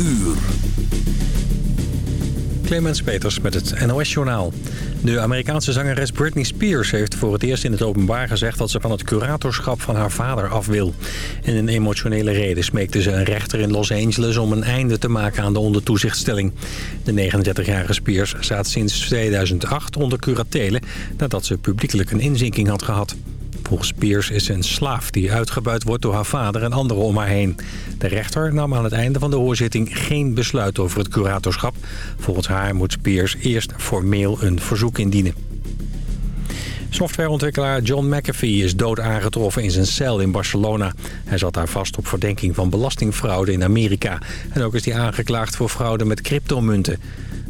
uur. Clemens Peters met het NOS-journaal. De Amerikaanse zangeres Britney Spears heeft voor het eerst in het openbaar gezegd... dat ze van het curatorschap van haar vader af wil. In een emotionele reden smeekte ze een rechter in Los Angeles... om een einde te maken aan de ondertoezichtstelling. De 39-jarige Spears staat sinds 2008 onder curatele... nadat ze publiekelijk een inzinking had gehad. Volgens Spears is ze een slaaf die uitgebuit wordt door haar vader en anderen om haar heen. De rechter nam aan het einde van de hoorzitting geen besluit over het curatorschap. Volgens haar moet Spears eerst formeel een verzoek indienen. Softwareontwikkelaar John McAfee is dood aangetroffen in zijn cel in Barcelona. Hij zat daar vast op verdenking van belastingfraude in Amerika. En ook is hij aangeklaagd voor fraude met cryptomunten.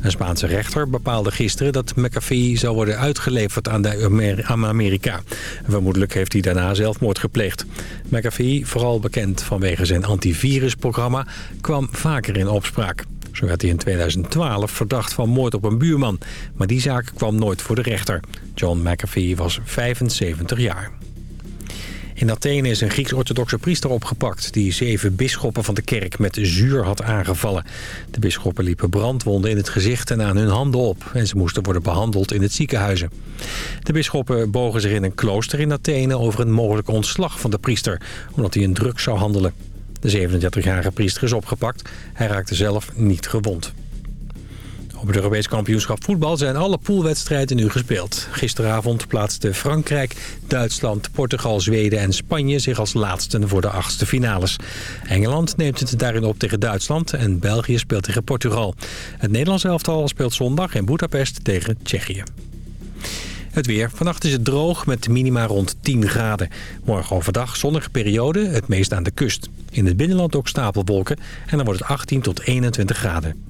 Een Spaanse rechter bepaalde gisteren dat McAfee zou worden uitgeleverd aan, de Amerika. Vermoedelijk heeft hij daarna zelfmoord gepleegd. McAfee, vooral bekend vanwege zijn antivirusprogramma, kwam vaker in opspraak. Zo werd hij in 2012 verdacht van moord op een buurman. Maar die zaak kwam nooit voor de rechter. John McAfee was 75 jaar. In Athene is een Grieks-orthodoxe priester opgepakt... die zeven bisschoppen van de kerk met zuur had aangevallen. De bisschoppen liepen brandwonden in het gezicht en aan hun handen op... en ze moesten worden behandeld in het ziekenhuizen. De bisschoppen bogen zich in een klooster in Athene... over een mogelijk ontslag van de priester... omdat hij in drugs zou handelen. De 37-jarige priester is opgepakt. Hij raakte zelf niet gewond. Op het Europees kampioenschap voetbal zijn alle poolwedstrijden nu gespeeld. Gisteravond plaatsten Frankrijk, Duitsland, Portugal, Zweden en Spanje zich als laatsten voor de achtste finales. Engeland neemt het daarin op tegen Duitsland en België speelt tegen Portugal. Het Nederlands elftal speelt zondag in Budapest tegen Tsjechië. Het weer. Vannacht is het droog met minima rond 10 graden. Morgen overdag zonnige periode, het meest aan de kust. In het binnenland ook stapelwolken en dan wordt het 18 tot 21 graden.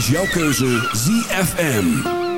Is jouw keuze ZFM.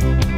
Podcast.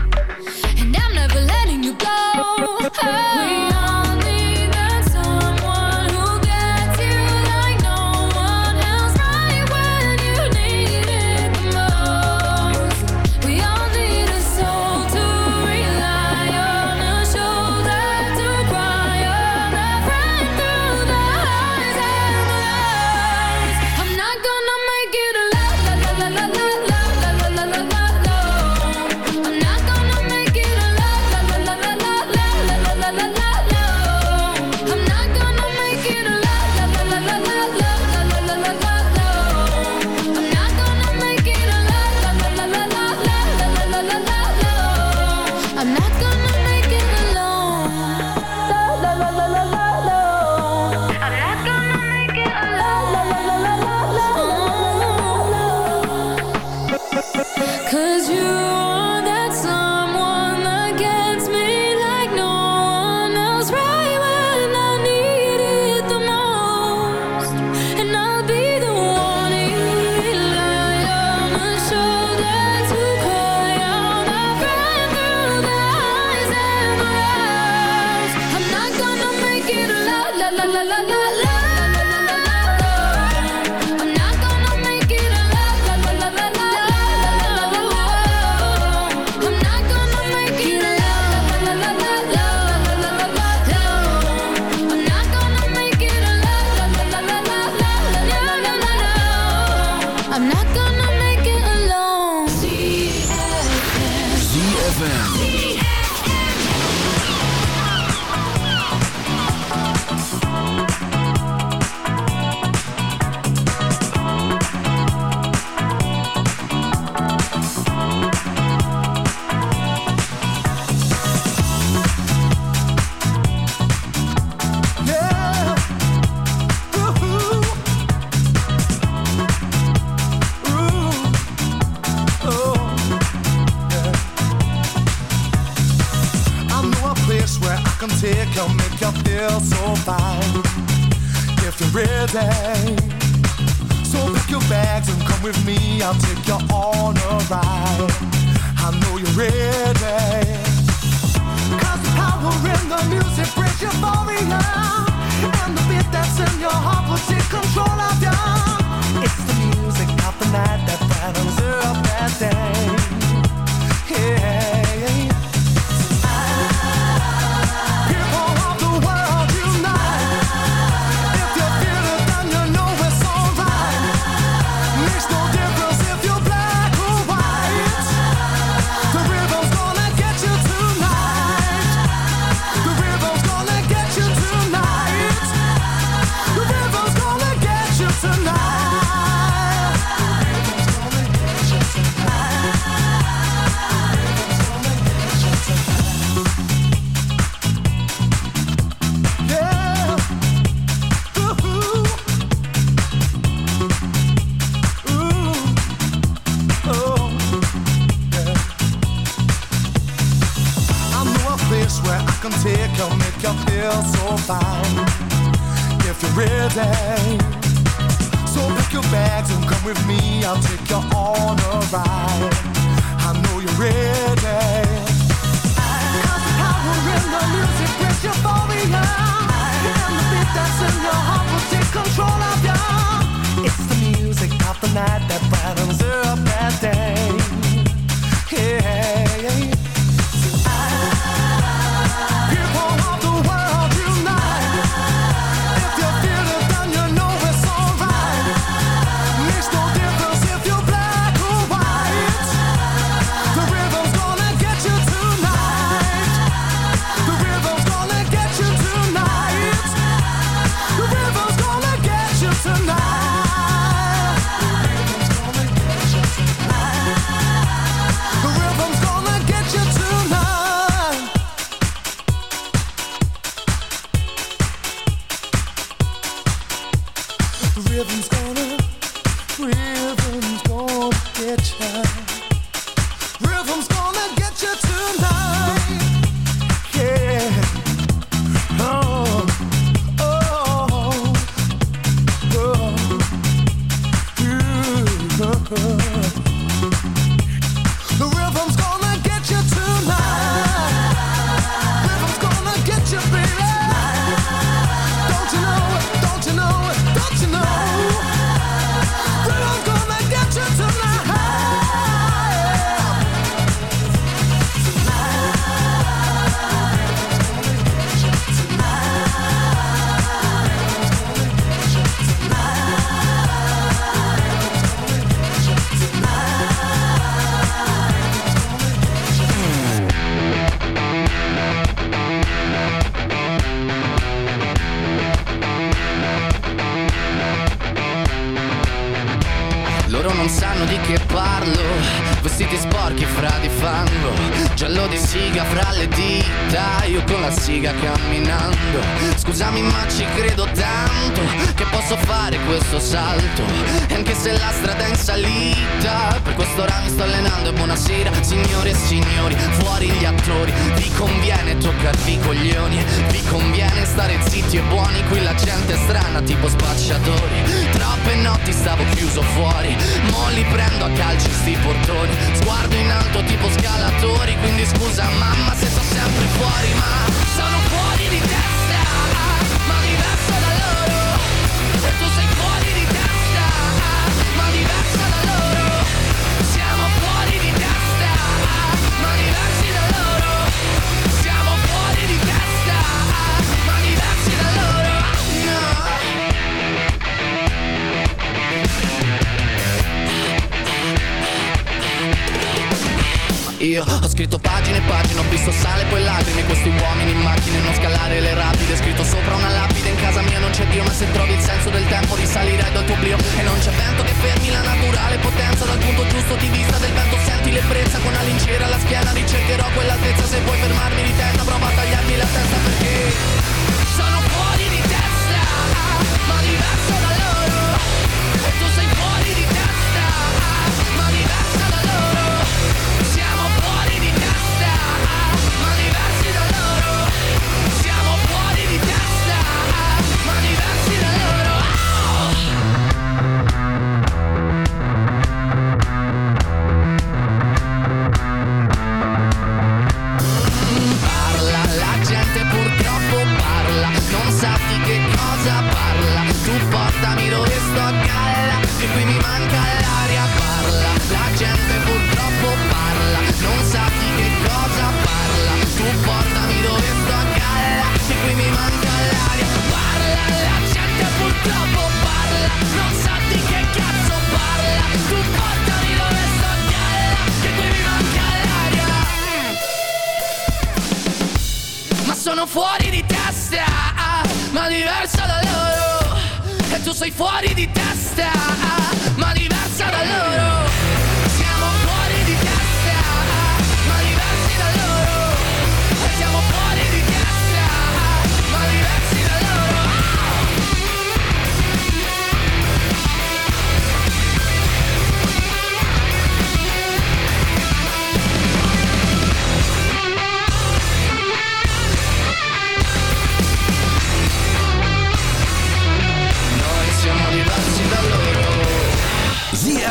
Io ho scritto pagine e pagine, ho visto sale e poi lacrime. Questi uomini in macchine, non scalare le rapide. Scritto sopra una lapide, in casa mia non c'è Dio Ma se trovi il senso del tempo risalirai dal tuo oblio. E non c'è vento che fermi la naturale potenza. Dal punto giusto di vista del vento senti l'ebbrezza. Con la lincera alla schiena ricercherò quell'altezza. Se vuoi fermarmi di testa prova a tagliarmi la testa perché Sono fuori di testa, ma diverso da loro. E tu sei fuori sei fuori di testa.